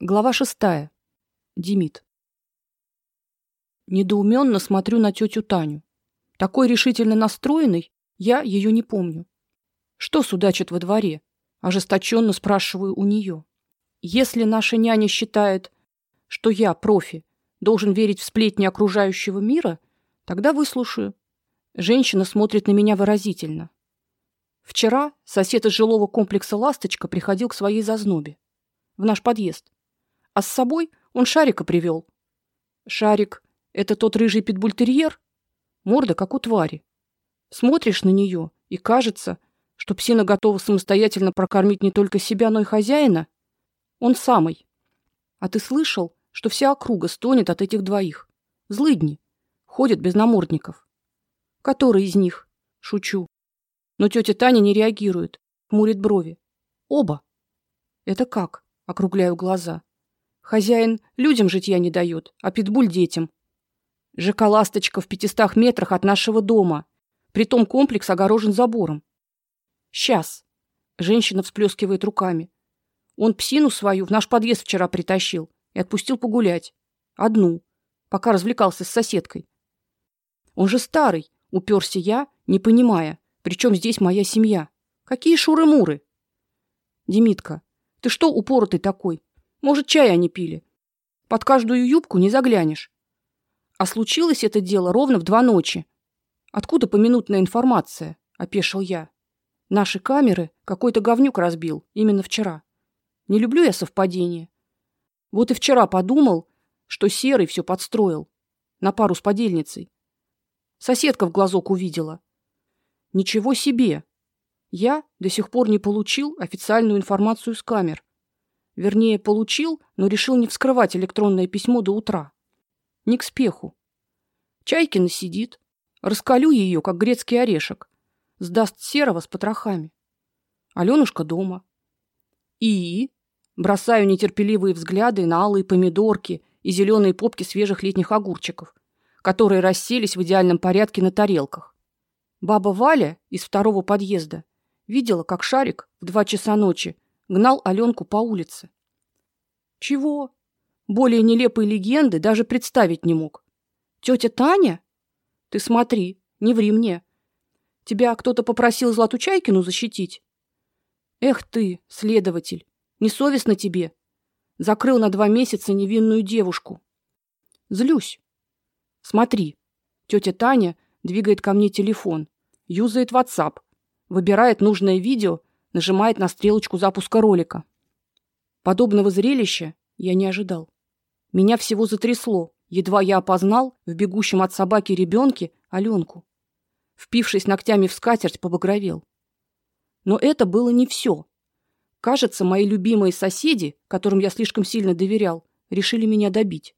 Глава шестая. Демид. Недоуменно смотрю на тетю Таню. Такой решительно настроенной я ее не помню. Что судачит во дворе? Ожесточенно спрашиваю у нее. Если наша няня считает, что я, профи, должен верить в сплетни окружающего мира, тогда выслушаю. Женщина смотрит на меня выразительно. Вчера сосед из жилого комплекса Ласточка приходил к своей зазнобе в наш подъезд а с собой он Шарика привел. Шарик это тот рыжий питбультерьер, морда как у твари. Смотришь на нее, и кажется, что псина готова самостоятельно прокормить не только себя, но и хозяина. Он самый. А ты слышал, что вся округа стонет от этих двоих? Злыдни. Ходят без намордников. Который из них? Шучу. Но тетя Таня не реагирует, хмурит брови. Оба. Это как? Округляю глаза. Хозяин людям житья не дает, а питбуль детям. ЖК Ласточка в пятистах метрах от нашего дома. Притом комплекс огорожен забором. Сейчас. Женщина всплескивает руками. Он псину свою в наш подъезд вчера притащил и отпустил погулять. Одну, пока развлекался с соседкой. Он же старый, уперся я, не понимая, причем здесь моя семья. Какие шуры-муры? Демитка, ты что упоротый такой? Может, чай они пили. Под каждую юбку не заглянешь. А случилось это дело ровно в два ночи. Откуда поминутная информация? опешил я. Наши камеры какой-то говнюк разбил именно вчера. Не люблю я совпадения. Вот и вчера подумал, что серый все подстроил на пару с подельницей. Соседка в глазок увидела. Ничего себе. Я до сих пор не получил официальную информацию с камер. Вернее, получил, но решил не вскрывать электронное письмо до утра. Не к спеху. Чайкина сидит, раскалю ее, как грецкий орешек, сдаст серого с потрохами. Алёнушка дома. И бросаю нетерпеливые взгляды на алые помидорки и зеленые попки свежих летних огурчиков, которые расселись в идеальном порядке на тарелках. Баба Валя из второго подъезда видела, как Шарик в два часа ночи гнал Алёнку по улице. Чего? Более нелепой легенды даже представить не мог. Тетя Таня? Ты смотри, не ври мне. Тебя кто-то попросил Злату Чайкину защитить? Эх ты, следователь, несовестно тебе. Закрыл на два месяца невинную девушку. Злюсь. Смотри. Тетя Таня двигает ко мне телефон, юзает WhatsApp, выбирает нужное видео нажимает на стрелочку запуска ролика. Подобного зрелища я не ожидал. Меня всего затрясло, едва я опознал в бегущем от собаки ребенке Алёнку. Впившись ногтями в скатерть, побагровел. Но это было не все. Кажется, мои любимые соседи, которым я слишком сильно доверял, решили меня добить.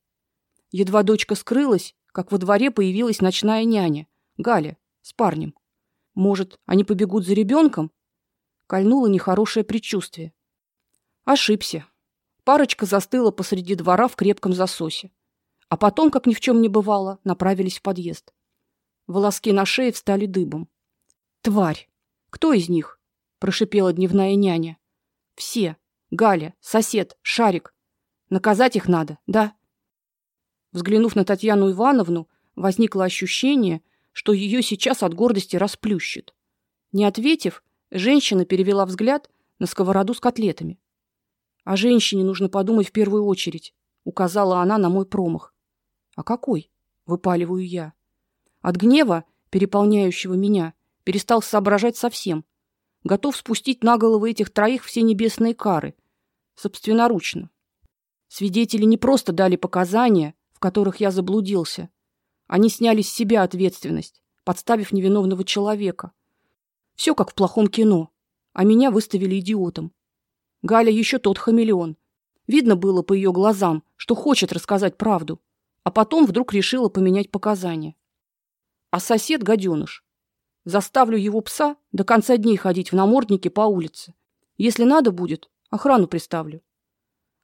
Едва дочка скрылась, как во дворе появилась ночная няня, Галя, с парнем. Может, они побегут за ребенком кольнуло нехорошее предчувствие. Ошибся. Парочка застыла посреди двора в крепком засосе, а потом, как ни в чем не бывало, направились в подъезд. Волоски на шее встали дыбом. Тварь. Кто из них? прошипела дневная няня. Все. Галя, сосед, Шарик. Наказать их надо, да? Взглянув на Татьяну Ивановну, возникло ощущение, что ее сейчас от гордости расплющит. Не ответив, Женщина перевела взгляд на сковороду с котлетами. О женщине нужно подумать в первую очередь, указала она на мой промах. А какой? выпаливаю я. От гнева, переполняющего меня, перестал соображать совсем. Готов спустить на головы этих троих все небесные кары, собственноручно. Свидетели не просто дали показания, в которых я заблудился. Они сняли с себя ответственность, подставив невиновного человека. Все как в плохом кино, а меня выставили идиотом. Галя еще тот хамелеон. Видно было по ее глазам, что хочет рассказать правду, а потом вдруг решила поменять показания. А сосед гаденыш. Заставлю его пса до конца дней ходить в наморднике по улице. Если надо будет, охрану приставлю.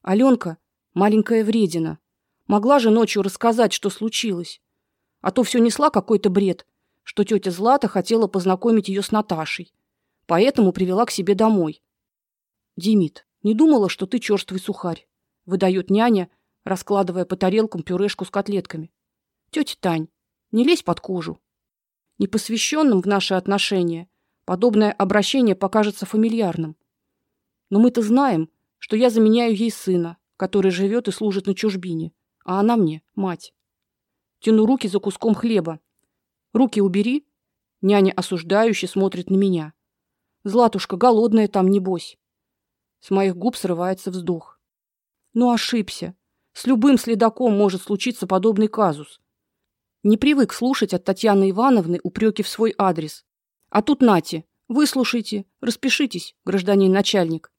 Аленка, маленькая вредина, могла же ночью рассказать, что случилось. А то все несла какой-то бред, что тетя Злата хотела познакомить ее с Наташей, поэтому привела к себе домой. Димит, не думала, что ты черствый сухарь. выдает няня, раскладывая по тарелкам пюрешку с котлетками. Тетя Тань, не лезь под кожу. Непосвященным в наши отношения подобное обращение покажется фамильярным. Но мы-то знаем, что я заменяю ей сына, который живет и служит на чужбине, а она мне мать. Тяну руки за куском хлеба. Руки убери. Няня осуждающе смотрит на меня. Златушка голодная там небось. С моих губ срывается вздох. Ну ошибся. С любым следаком может случиться подобный казус. Не привык слушать от Татьяны Ивановны упреки в свой адрес. А тут нате, выслушайте, распишитесь, гражданин начальник.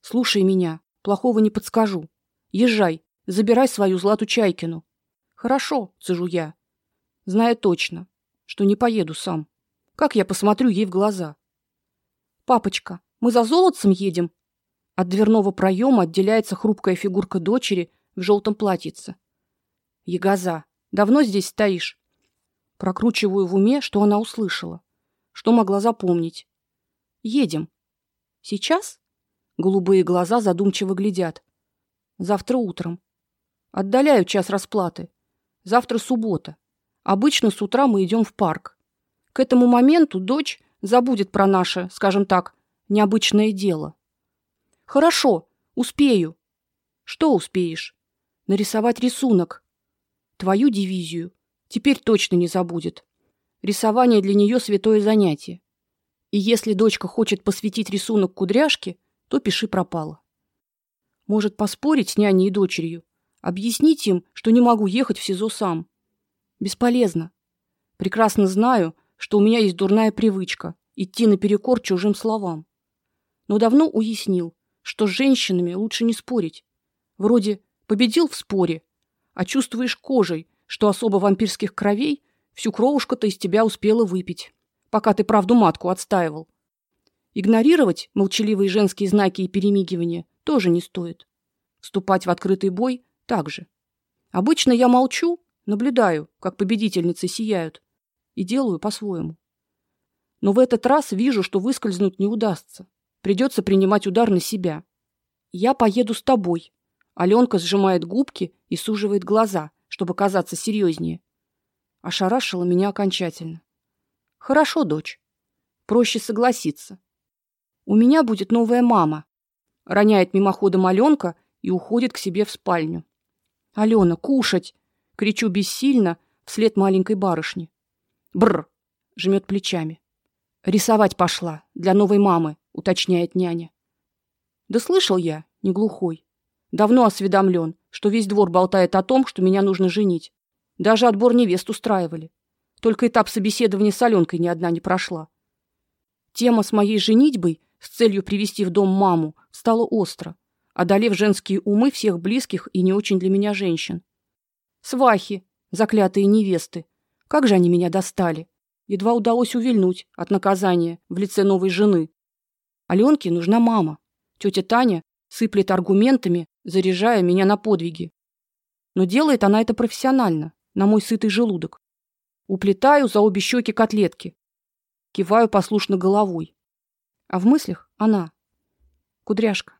Слушай меня, плохого не подскажу. Езжай, забирай свою Злату Чайкину. Хорошо, цежу я, зная точно, что не поеду сам. Как я посмотрю ей в глаза? Папочка, мы за золотцем едем. От дверного проема отделяется хрупкая фигурка дочери в желтом платьице. Егоза, давно здесь стоишь? Прокручиваю в уме, что она услышала, что могла запомнить. Едем. Сейчас? Голубые глаза задумчиво глядят. Завтра утром. Отдаляю час расплаты. Завтра суббота. Обычно с утра мы идем в парк. К этому моменту дочь забудет про наше, скажем так, необычное дело. Хорошо, успею. Что успеешь? Нарисовать рисунок. Твою дивизию теперь точно не забудет. Рисование для нее святое занятие. И если дочка хочет посвятить рисунок кудряшке, то пиши пропало. Может поспорить с няней и дочерью, Объяснить им, что не могу ехать в СИЗО сам. Бесполезно. Прекрасно знаю, что у меня есть дурная привычка идти наперекор чужим словам. Но давно уяснил, что с женщинами лучше не спорить. Вроде победил в споре, а чувствуешь кожей, что особо вампирских кровей всю кровушку-то из тебя успела выпить, пока ты правду матку отстаивал. Игнорировать молчаливые женские знаки и перемигивания тоже не стоит. Вступать в открытый бой также. Обычно я молчу, наблюдаю, как победительницы сияют, и делаю по-своему. Но в этот раз вижу, что выскользнуть не удастся. Придется принимать удар на себя. Я поеду с тобой. Алёнка сжимает губки и суживает глаза, чтобы казаться серьезнее. Ошарашила меня окончательно. Хорошо, дочь. Проще согласиться. У меня будет новая мама. Роняет мимоходом Алёнка и уходит к себе в спальню. Алена, кушать, кричу бессильно вслед маленькой барышни. Бр, жмет плечами. Рисовать пошла для новой мамы, уточняет няня. Да слышал я, не глухой. Давно осведомлен, что весь двор болтает о том, что меня нужно женить. Даже отбор невест устраивали. Только этап собеседования с Аленкой ни одна не прошла. Тема с моей женитьбой с целью привести в дом маму стала остро одолев женские умы всех близких и не очень для меня женщин. Свахи, заклятые невесты. Как же они меня достали. Едва удалось увильнуть от наказания в лице новой жены. Алёнке нужна мама. Тётя Таня сыплет аргументами, заряжая меня на подвиги. Но делает она это профессионально, на мой сытый желудок. Уплетаю за обе щеки котлетки. Киваю послушно головой. А в мыслях она. Кудряшка.